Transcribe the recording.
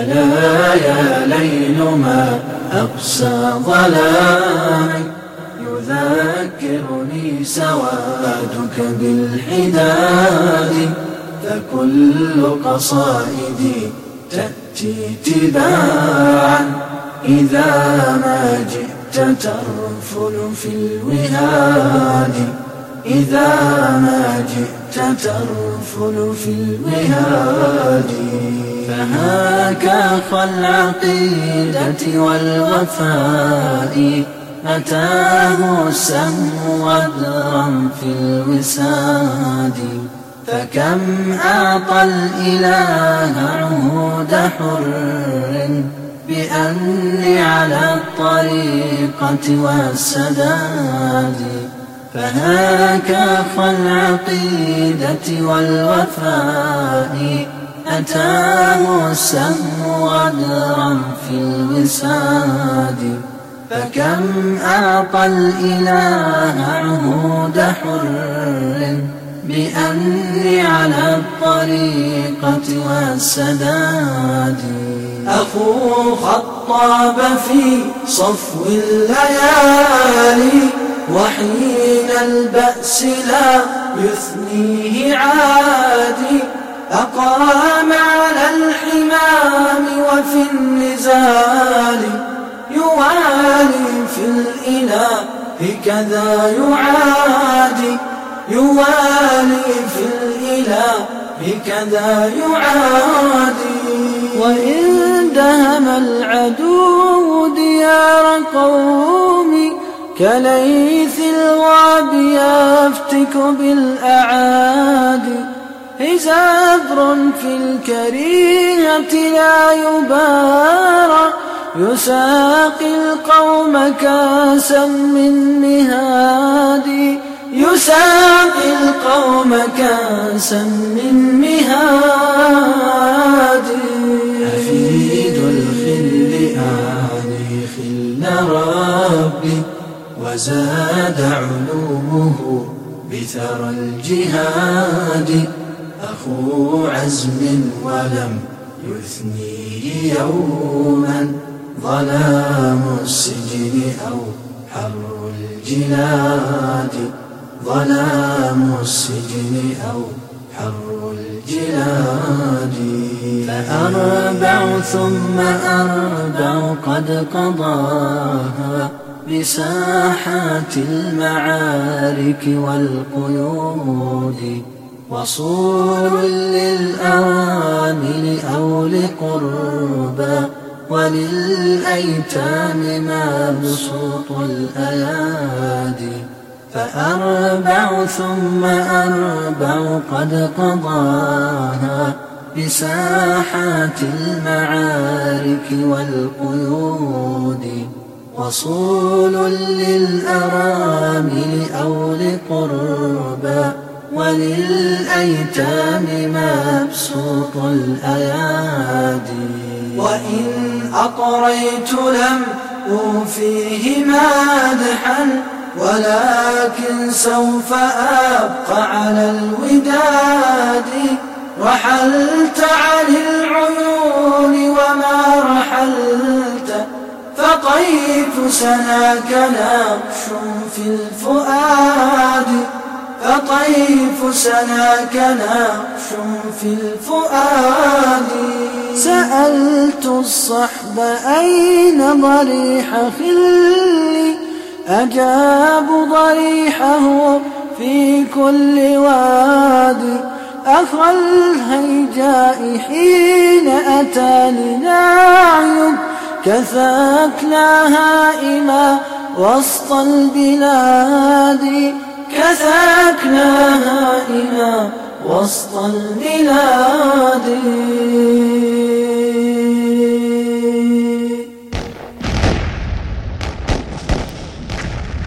ألا يا ليل ما أقسى ظلامك يذكرني سوادك بالحداد. فكل قصائدي تأتي تباعا إذا ما جئت ترفل في الوهاد. إذا ما جئت ترفل في الوهاد فهاك العقيدة والوفاء. أتاه السهم غدرا في الوساد. فكم أعطى الإله عهود حر بأني على الطريقة والسداد. فهاك أخ العقيدة والوفاء. أتاه السهم غدرا في الوساد. فكم أعطى الإله عهود حر بأني على الطريقة والسداد. أخو خطاب في صفو الليالي. وحين البأس لا يثنيه عادي أقام على الحمام وفي النزال يوالي في الإله كذا يعادي يوالي في الإله كذا يعادي. وإن دهم العدو ديار قومي كليث الغاب يفتك بالأعادي زبر في الكريهة لا يبارى يساقي القوم كاسا من مهادي يساقي القوم كاسا من مهادي أفيد الخل آني خل ربي وزاد علومه بثرى الجهاد. أخو عزم ولم يثنيه يوما ظلام السجن أو حر الجلاد. ظلام السجن أو حر الجلاد. فأربع ثم أربع قد قضاها. بساحات المعارك والقيود وصول للأوامر أو لقربى وللأيتام مبسوط الأيادي فأربع ثم أربع قد قضاها بساحات المعارك والقيود وصول للأرامل أو لقربى وللأيتام مبسوط الأيادي. وإن أطريت لم أوفيه مادحا ولكن سوف أبقى على الوداد. رحلت عن العيون فطيف سناك نقش في الفؤاد. فطيف سناك نقش في الفؤاد. سألت الصحب أين ضريح خلي؟ أجاب ضريحه في كل واد. أخا الهيجاء حين أتاني نعيك كثاكنا هائما وسط البلاد. كثاكنا هائما وسط البلاد.